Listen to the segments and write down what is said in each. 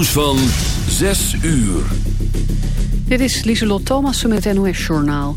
nieuws van 6 uur. Dit is Lieselot Thomassen met het NOS-journaal.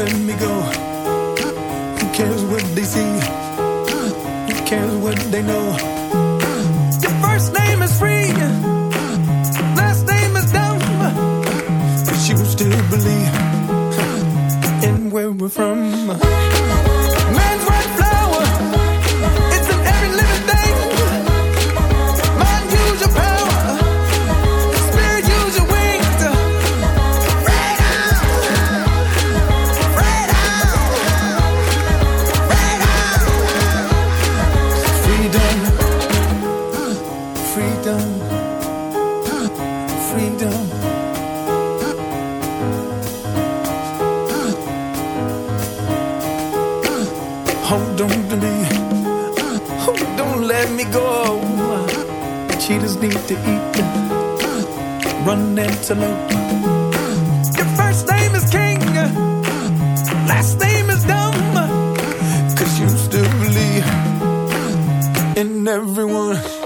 Let me go. Antelope. Your first name is King, last name is Dumb. Cause you still believe in everyone.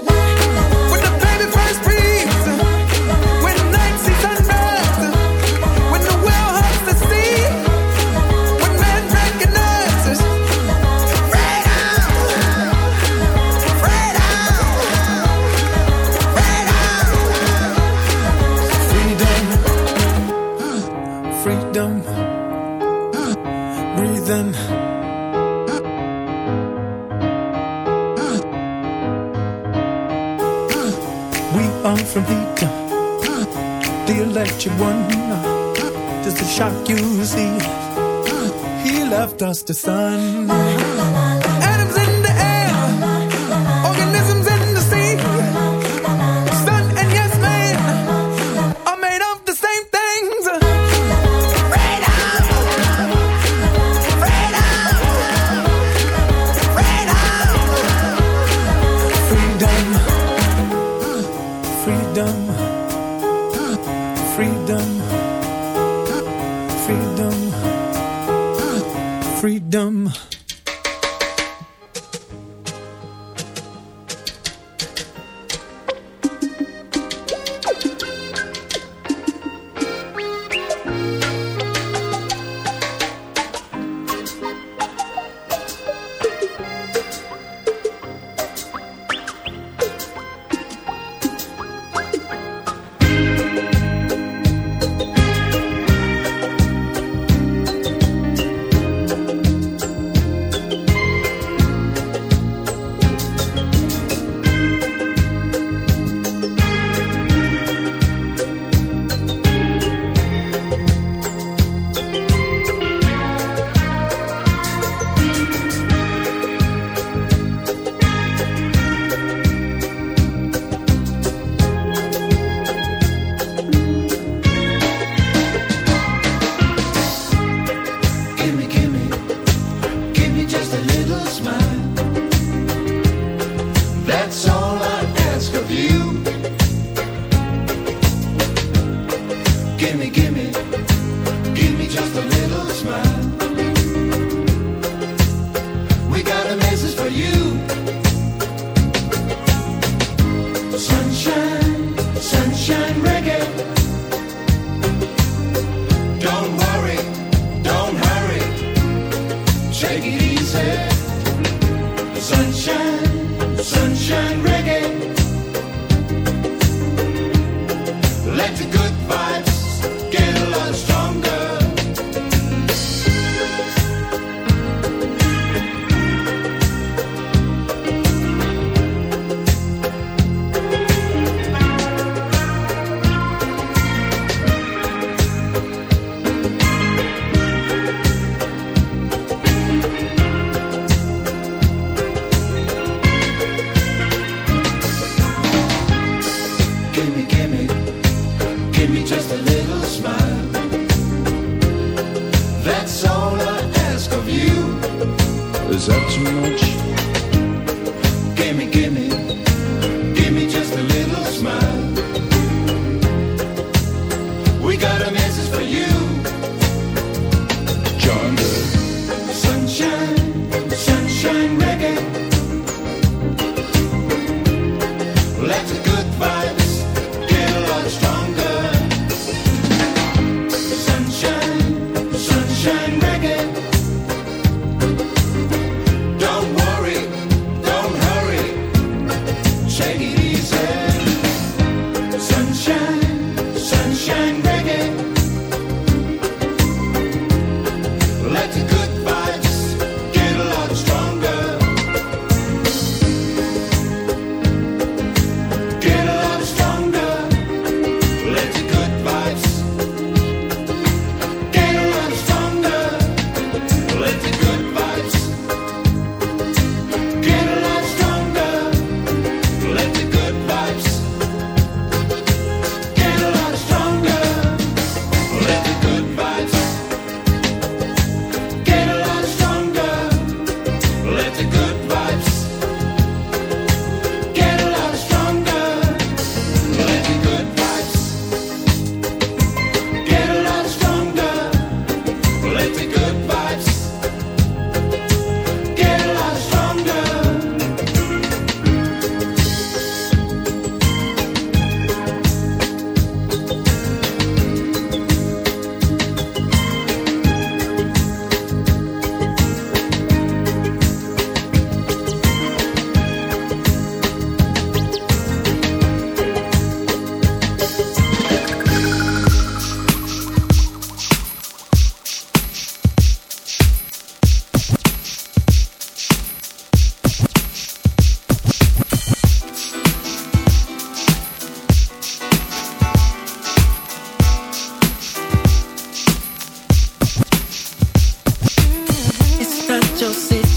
From heat the electric one. Does it shock you see? He left us the sun.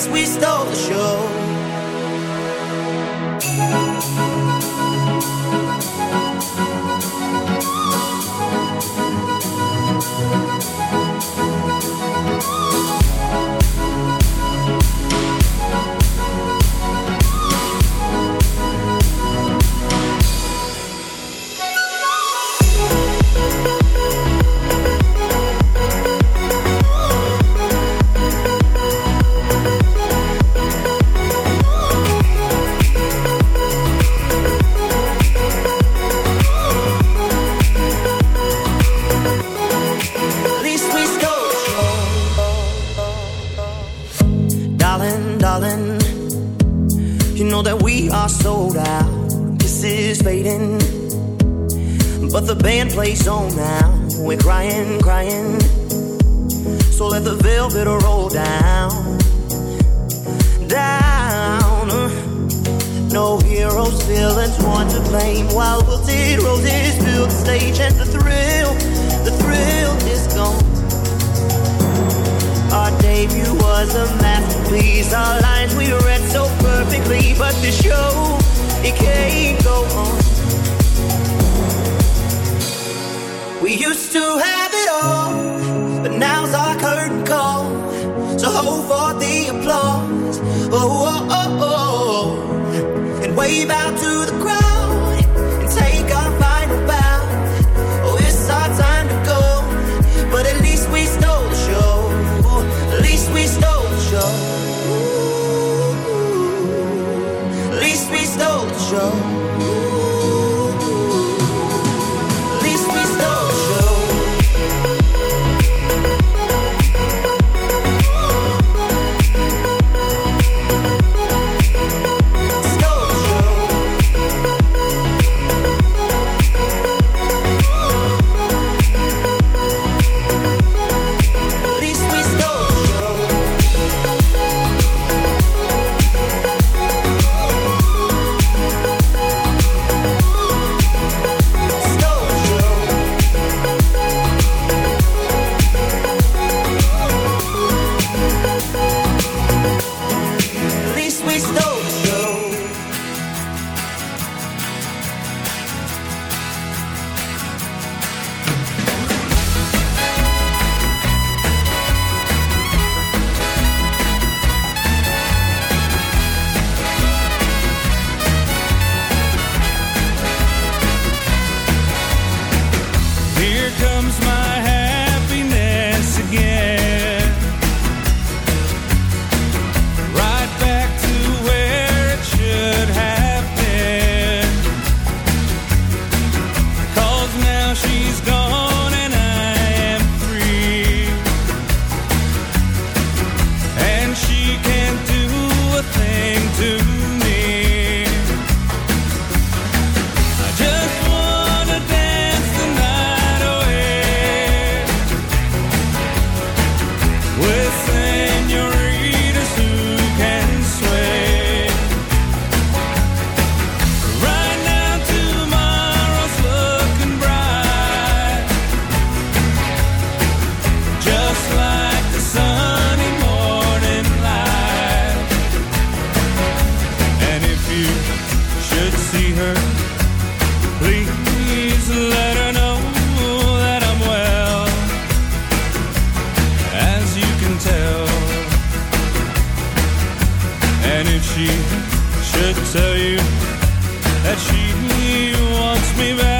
place we stole. She should tell you that she wants me back,